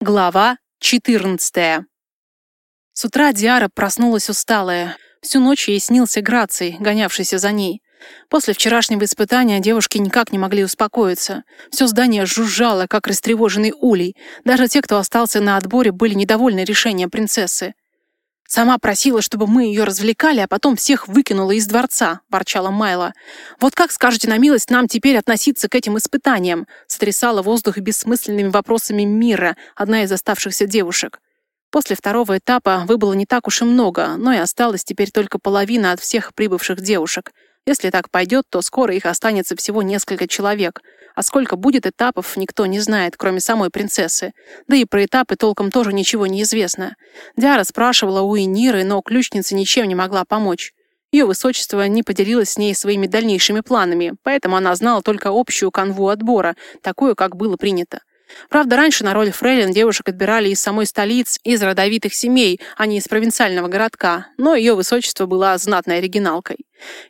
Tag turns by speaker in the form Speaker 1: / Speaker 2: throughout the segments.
Speaker 1: Глава 14 С утра Диара проснулась усталая. Всю ночь ей снился Граций, гонявшийся за ней. После вчерашнего испытания девушки никак не могли успокоиться. Все здание жужжало, как растревоженный улей. Даже те, кто остался на отборе, были недовольны решением принцессы. «Сама просила, чтобы мы ее развлекали, а потом всех выкинула из дворца», — ворчала Майла. «Вот как, скажете на милость, нам теперь относиться к этим испытаниям?» — стрясала воздух бессмысленными вопросами Мира, одна из оставшихся девушек. После второго этапа выбыло не так уж и много, но и осталась теперь только половина от всех прибывших девушек. Если так пойдет, то скоро их останется всего несколько человек — а сколько будет этапов, никто не знает, кроме самой принцессы. Да и про этапы толком тоже ничего не известно. Диара спрашивала у Иниры, но ключница ничем не могла помочь. Ее высочество не поделилось с ней своими дальнейшими планами, поэтому она знала только общую канву отбора, такую, как было принято. Правда, раньше на роль фрейлин девушек отбирали из самой столиц, из родовитых семей, а не из провинциального городка, но ее высочество была знатной оригиналкой.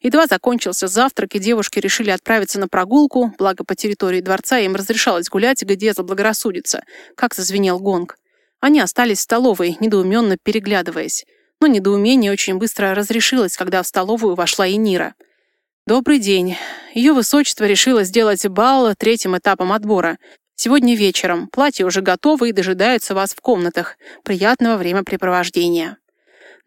Speaker 1: Едва закончился завтрак, и девушки решили отправиться на прогулку, благо по территории дворца им разрешалось гулять, где заблагорассудится, как зазвенел гонг. Они остались в столовой, недоуменно переглядываясь. Но недоумение очень быстро разрешилось, когда в столовую вошла и Нира. «Добрый день. Ее высочество решило сделать бал третьим этапом отбора. Сегодня вечером. Платье уже готово и дожидается вас в комнатах. Приятного времяпрепровождения.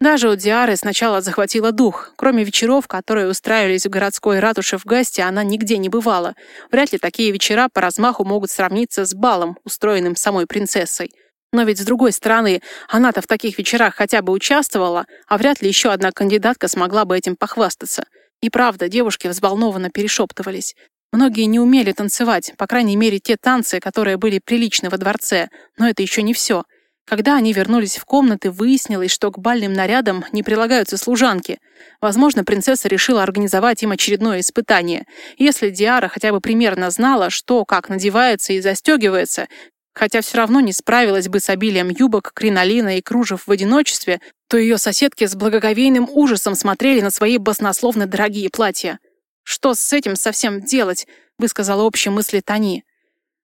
Speaker 1: Даже у Диары сначала захватила дух. Кроме вечеров, которые устраивались в городской ратуше в Гасте, она нигде не бывала. Вряд ли такие вечера по размаху могут сравниться с балом, устроенным самой принцессой. Но ведь, с другой стороны, она-то в таких вечерах хотя бы участвовала, а вряд ли еще одна кандидатка смогла бы этим похвастаться. И правда, девушки взволнованно перешептывались. Многие не умели танцевать, по крайней мере, те танцы, которые были приличны во дворце, но это еще не все. Когда они вернулись в комнаты, выяснилось, что к бальным нарядам не прилагаются служанки. Возможно, принцесса решила организовать им очередное испытание. Если Диара хотя бы примерно знала, что, как надевается и застегивается, хотя все равно не справилась бы с обилием юбок, кринолина и кружев в одиночестве, то ее соседки с благоговейным ужасом смотрели на свои баснословно дорогие платья. «Что с этим совсем делать?» — высказала общие мысли Тони.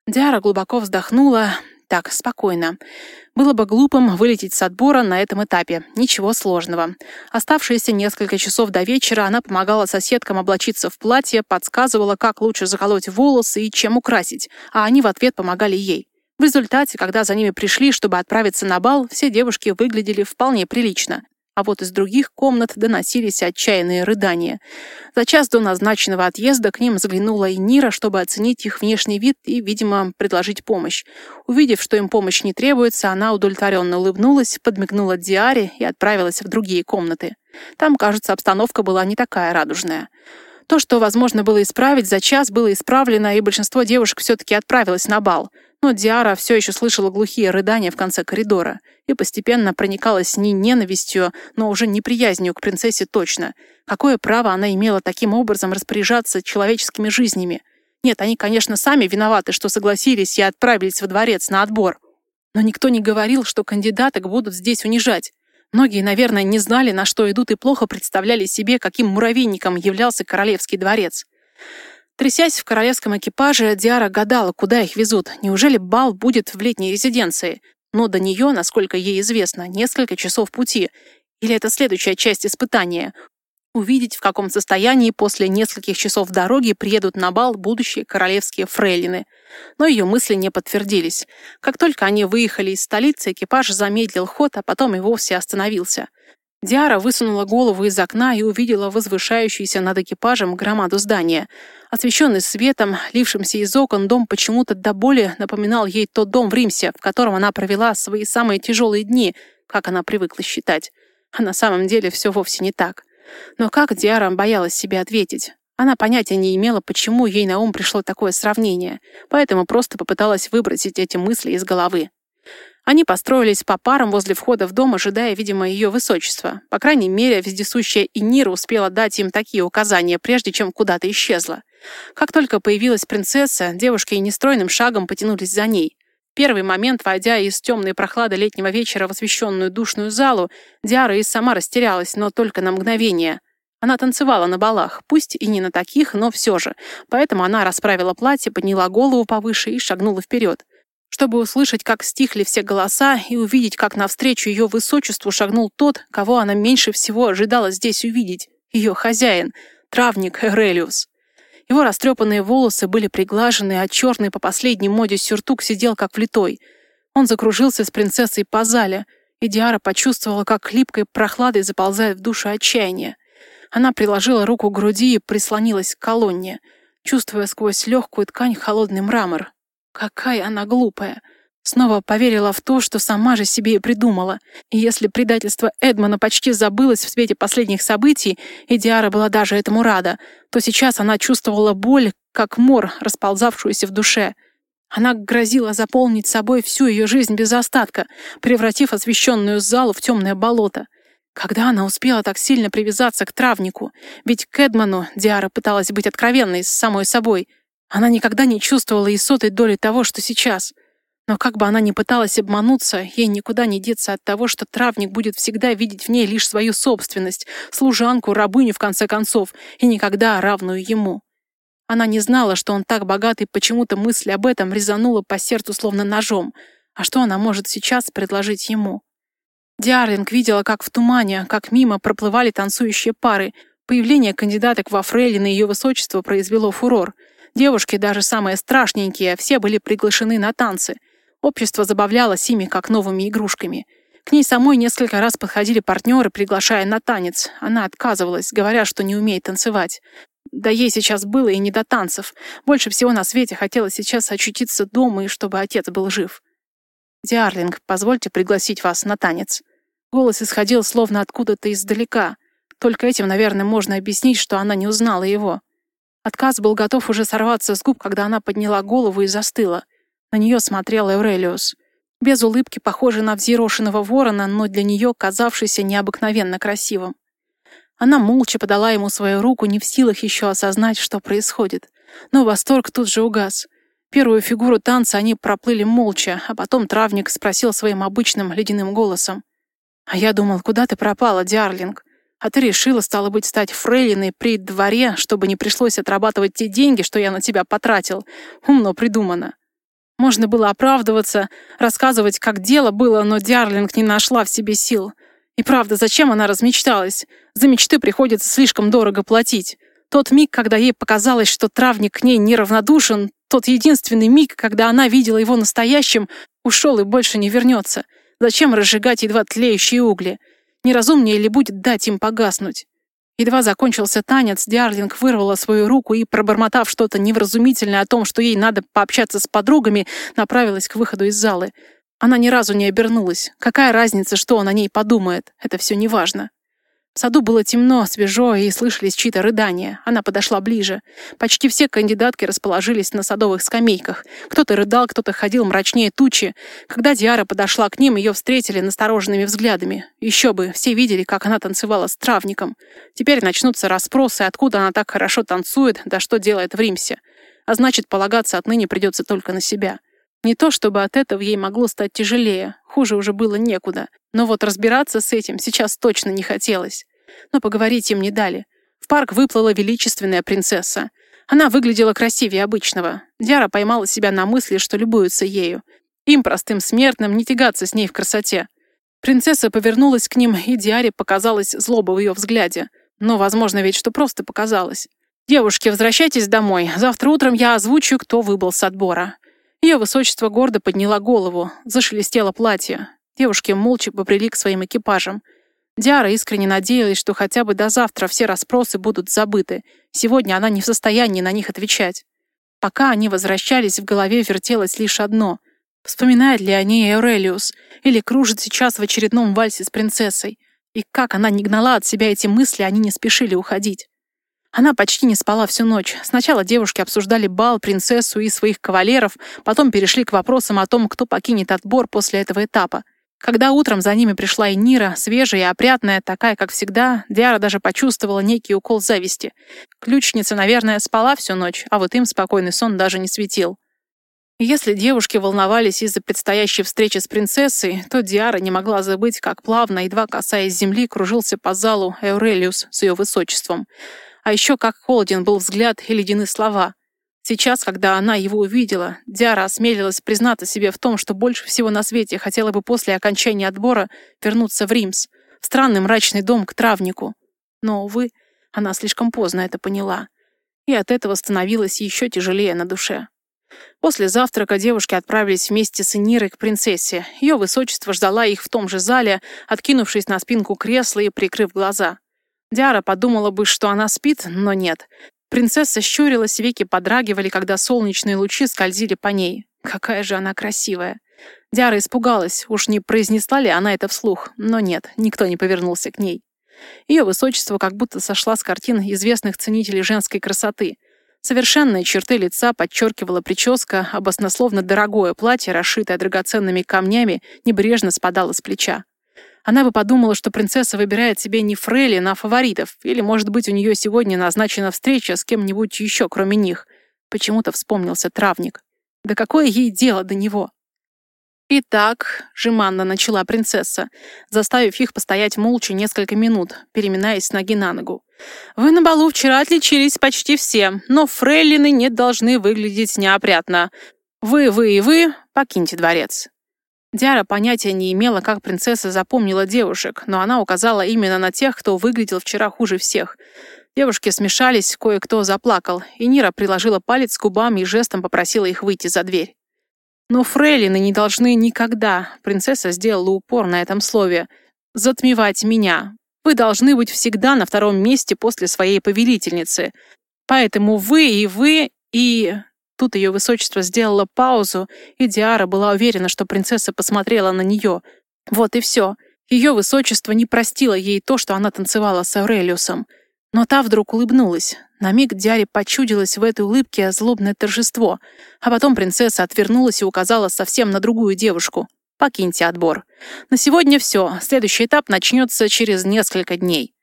Speaker 1: Диара глубоко вздохнула. Так, спокойно. Было бы глупым вылететь с отбора на этом этапе. Ничего сложного. Оставшиеся несколько часов до вечера она помогала соседкам облачиться в платье, подсказывала, как лучше заколоть волосы и чем украсить, а они в ответ помогали ей. В результате, когда за ними пришли, чтобы отправиться на бал, все девушки выглядели вполне прилично а вот из других комнат доносились отчаянные рыдания. За час до назначенного отъезда к ним заглянула и Нира, чтобы оценить их внешний вид и, видимо, предложить помощь. Увидев, что им помощь не требуется, она удовлетворенно улыбнулась, подмигнула Диаре и отправилась в другие комнаты. Там, кажется, обстановка была не такая радужная. То, что возможно было исправить за час, было исправлено, и большинство девушек все-таки отправилось на бал — но Диара все еще слышала глухие рыдания в конце коридора и постепенно проникалась не ненавистью, но уже неприязнью к принцессе точно. Какое право она имела таким образом распоряжаться человеческими жизнями? Нет, они, конечно, сами виноваты, что согласились и отправились во дворец на отбор. Но никто не говорил, что кандидаток будут здесь унижать. Многие, наверное, не знали, на что идут, и плохо представляли себе, каким муравейником являлся королевский дворец. Трясясь в королевском экипаже, Диара гадала, куда их везут. Неужели бал будет в летней резиденции? Но до нее, насколько ей известно, несколько часов пути. Или это следующая часть испытания? Увидеть, в каком состоянии после нескольких часов дороги приедут на бал будущие королевские фрейлины. Но ее мысли не подтвердились. Как только они выехали из столицы, экипаж замедлил ход, а потом и вовсе остановился. Диара высунула голову из окна и увидела возвышающуюся над экипажем громаду здания. Освещенный светом, лившимся из окон, дом почему-то до боли напоминал ей тот дом в Римсе, в котором она провела свои самые тяжелые дни, как она привыкла считать. А на самом деле все вовсе не так. Но как Диара боялась себе ответить? Она понятия не имела, почему ей на ум пришло такое сравнение, поэтому просто попыталась выбросить эти мысли из головы. Они построились по парам возле входа в дом, ожидая, видимо, ее высочества. По крайней мере, вездесущая Инира успела дать им такие указания, прежде чем куда-то исчезла. Как только появилась принцесса, девушки нестройным шагом потянулись за ней. Первый момент, войдя из темной прохлады летнего вечера в освещенную душную залу, Диара и сама растерялась, но только на мгновение. Она танцевала на балах, пусть и не на таких, но все же. Поэтому она расправила платье, подняла голову повыше и шагнула вперед. чтобы услышать, как стихли все голоса, и увидеть, как навстречу ее высочеству шагнул тот, кого она меньше всего ожидала здесь увидеть, ее хозяин, травник Эрелиус. Его растрепанные волосы были приглажены, а черный по последней моде сюртук сидел как влитой. Он закружился с принцессой по зале, и Диара почувствовала, как хлипкой прохладой заползает в душу отчаяние. Она приложила руку к груди и прислонилась к колонне, чувствуя сквозь легкую ткань холодный мрамор. Какая она глупая! Снова поверила в то, что сама же себе и придумала. И если предательство Эдмона почти забылось в свете последних событий, и Диара была даже этому рада, то сейчас она чувствовала боль, как мор, расползавшуюся в душе. Она грозила заполнить собой всю ее жизнь без остатка, превратив освещенную залу в темное болото. Когда она успела так сильно привязаться к травнику? Ведь к Эдману Диара пыталась быть откровенной с самой собой. Она никогда не чувствовала и сотой доли того, что сейчас. Но как бы она ни пыталась обмануться, ей никуда не деться от того, что травник будет всегда видеть в ней лишь свою собственность, служанку, рабыню, в конце концов, и никогда равную ему. Она не знала, что он так богат, и почему-то мысль об этом резанула по сердцу словно ножом. А что она может сейчас предложить ему? Диарлинг видела, как в тумане, как мимо проплывали танцующие пары. Появление кандидаток во фрейлины ее высочество произвело фурор. Девушки, даже самые страшненькие, все были приглашены на танцы. Общество забавлялось ими, как новыми игрушками. К ней самой несколько раз подходили партнеры, приглашая на танец. Она отказывалась, говоря, что не умеет танцевать. Да ей сейчас было и не до танцев. Больше всего на свете хотелось сейчас очутиться дома и чтобы отец был жив. «Диарлинг, позвольте пригласить вас на танец». Голос исходил словно откуда-то издалека. Только этим, наверное, можно объяснить, что она не узнала его. Отказ был готов уже сорваться с губ, когда она подняла голову и застыла. На нее смотрел Эурелиус. Без улыбки, похожий на взъерошенного ворона, но для нее казавшийся необыкновенно красивым. Она молча подала ему свою руку, не в силах еще осознать, что происходит. Но восторг тут же угас. Первую фигуру танца они проплыли молча, а потом травник спросил своим обычным ледяным голосом. «А я думал, куда ты пропала, Диарлинг? А ты решила, стало быть, стать фрейлиной при дворе, чтобы не пришлось отрабатывать те деньги, что я на тебя потратил. Умно придумано». Можно было оправдываться, рассказывать, как дело было, но Диарлинг не нашла в себе сил. И правда, зачем она размечталась? За мечты приходится слишком дорого платить. Тот миг, когда ей показалось, что травник к ней неравнодушен, тот единственный миг, когда она видела его настоящим, ушел и больше не вернется. Зачем разжигать едва тлеющие угли? Неразумнее ли будет дать им погаснуть? Едва закончился танец, Диарлинг вырвала свою руку и, пробормотав что-то невразумительное о том, что ей надо пообщаться с подругами, направилась к выходу из залы. Она ни разу не обернулась. Какая разница, что он о ней подумает? Это все неважно. В саду было темно, свежо, и слышались чьи-то рыдания. Она подошла ближе. Почти все кандидатки расположились на садовых скамейках. Кто-то рыдал, кто-то ходил мрачнее тучи. Когда Диара подошла к ним, ее встретили настороженными взглядами. Еще бы, все видели, как она танцевала с травником. Теперь начнутся расспросы, откуда она так хорошо танцует, да что делает в Римсе. А значит, полагаться отныне придется только на себя. Не то, чтобы от этого ей могло стать тяжелее, хуже уже было некуда. Но вот разбираться с этим сейчас точно не хотелось. Но поговорить им не дали. В парк выплыла величественная принцесса. Она выглядела красивее обычного. Диара поймала себя на мысли, что любуются ею. Им, простым смертным, не тягаться с ней в красоте. Принцесса повернулась к ним, и Диаре показалась злоба в ее взгляде. Но, возможно, ведь что просто показалось. «Девушки, возвращайтесь домой. Завтра утром я озвучу, кто выбыл с отбора». Ее высочество гордо подняла голову, зашелестело платье. Девушки молча побрели к своим экипажам. Диара искренне надеялась, что хотя бы до завтра все расспросы будут забыты. Сегодня она не в состоянии на них отвечать. Пока они возвращались, в голове вертелось лишь одно. Вспоминает ли о ней Эурелиус? Или кружит сейчас в очередном вальсе с принцессой? И как она не гнала от себя эти мысли, они не спешили уходить. Она почти не спала всю ночь. Сначала девушки обсуждали бал, принцессу и своих кавалеров, потом перешли к вопросам о том, кто покинет отбор после этого этапа. Когда утром за ними пришла и Нира, свежая и опрятная, такая, как всегда, Диара даже почувствовала некий укол зависти. Ключница, наверное, спала всю ночь, а вот им спокойный сон даже не светил. Если девушки волновались из-за предстоящей встречи с принцессой, то Диара не могла забыть, как плавно, едва касаясь земли, кружился по залу Эурелиус с ее высочеством. А еще как холоден был взгляд и ледяны слова. Сейчас, когда она его увидела, Диара осмелилась признаться себе в том, что больше всего на свете хотела бы после окончания отбора вернуться в Римс, в странный мрачный дом к травнику. Но, увы, она слишком поздно это поняла. И от этого становилось еще тяжелее на душе. После завтрака девушки отправились вместе с Энирой к принцессе. Ее высочество ждала их в том же зале, откинувшись на спинку кресла и прикрыв глаза. Диара подумала бы, что она спит, но нет. Принцесса щурилась, веки подрагивали, когда солнечные лучи скользили по ней. Какая же она красивая. Диара испугалась, уж не произнесла ли она это вслух, но нет, никто не повернулся к ней. Ее высочество как будто сошла с картин известных ценителей женской красоты. Совершенные черты лица подчеркивала прическа, а баснословно дорогое платье, расшитое драгоценными камнями, небрежно спадало с плеча. Она бы подумала, что принцесса выбирает себе не Фрейли, а фаворитов, или, может быть, у нее сегодня назначена встреча с кем-нибудь еще, кроме них. Почему-то вспомнился травник. Да какое ей дело до него? «Итак», — жеманно начала принцесса, заставив их постоять молча несколько минут, переминаясь с ноги на ногу. «Вы на балу вчера отличились почти все, но фрейлины не должны выглядеть неопрятно. Вы, вы и вы покиньте дворец». Диара понятия не имела, как принцесса запомнила девушек, но она указала именно на тех, кто выглядел вчера хуже всех. Девушки смешались, кое-кто заплакал, и Нира приложила палец к губам и жестом попросила их выйти за дверь. Но фрейлины не должны никогда, принцесса сделала упор на этом слове, затмевать меня. Вы должны быть всегда на втором месте после своей повелительницы. Поэтому вы и вы и... Тут ее высочество сделало паузу, и Диара была уверена, что принцесса посмотрела на нее. Вот и все. Ее высочество не простило ей то, что она танцевала с Аурелиусом. Но та вдруг улыбнулась. На миг Диаре почудилось в этой улыбке злобное торжество, а потом принцесса отвернулась и указала совсем на другую девушку. «Покиньте отбор. На сегодня все. Следующий этап начнется через несколько дней».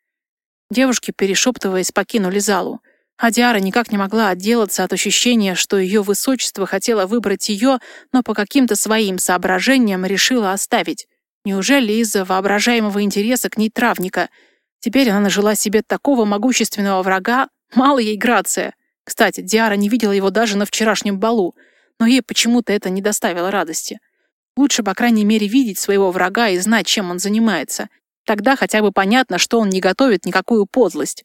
Speaker 1: Девушки, перешептываясь, покинули залу. А Диара никак не могла отделаться от ощущения, что ее высочество хотело выбрать ее, но по каким-то своим соображениям решила оставить. Неужели из-за воображаемого интереса к ней травника? Теперь она нажила себе такого могущественного врага, Мало ей Грация. Кстати, Диара не видела его даже на вчерашнем балу, но ей почему-то это не доставило радости. Лучше, по крайней мере, видеть своего врага и знать, чем он занимается. Тогда хотя бы понятно, что он не готовит никакую подлость.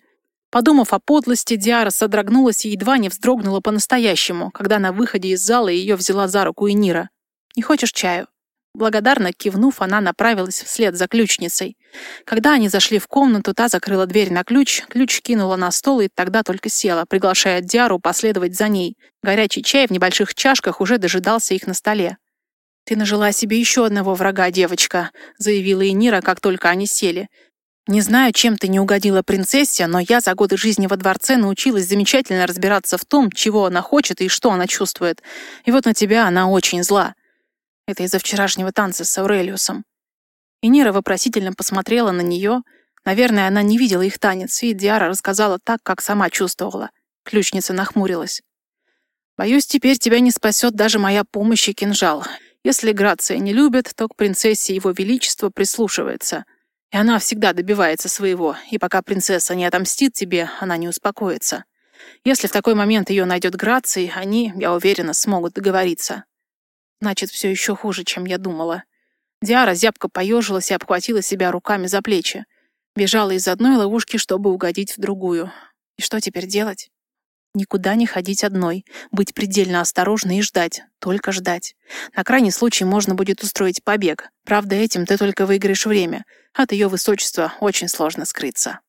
Speaker 1: Подумав о подлости, Диара содрогнулась и едва не вздрогнула по-настоящему, когда на выходе из зала ее взяла за руку Энира. «Не хочешь чаю?» Благодарно кивнув, она направилась вслед за ключницей. Когда они зашли в комнату, та закрыла дверь на ключ, ключ кинула на стол и тогда только села, приглашая Диару последовать за ней. Горячий чай в небольших чашках уже дожидался их на столе. «Ты нажила себе еще одного врага, девочка», — заявила Энира, как только они сели. «Не знаю, чем ты не угодила принцессе, но я за годы жизни во дворце научилась замечательно разбираться в том, чего она хочет и что она чувствует. И вот на тебя она очень зла. Это из-за вчерашнего танца с Аурелиусом. И Нира вопросительно посмотрела на нее. Наверное, она не видела их танец, и Диара рассказала так, как сама чувствовала. Ключница нахмурилась. «Боюсь, теперь тебя не спасет даже моя помощь и кинжал. Если Грация не любит, то к принцессе его величества прислушивается. И она всегда добивается своего, и пока принцесса не отомстит тебе, она не успокоится. Если в такой момент ее найдет Граций, они, я уверена, смогут договориться. Значит, все еще хуже, чем я думала. Диара зябко поежилась и обхватила себя руками за плечи. Бежала из одной ловушки, чтобы угодить в другую. И что теперь делать? Никуда не ходить одной, быть предельно осторожной и ждать, только ждать. На крайний случай можно будет устроить побег. Правда, этим ты только выиграешь время. От ее высочества очень сложно скрыться.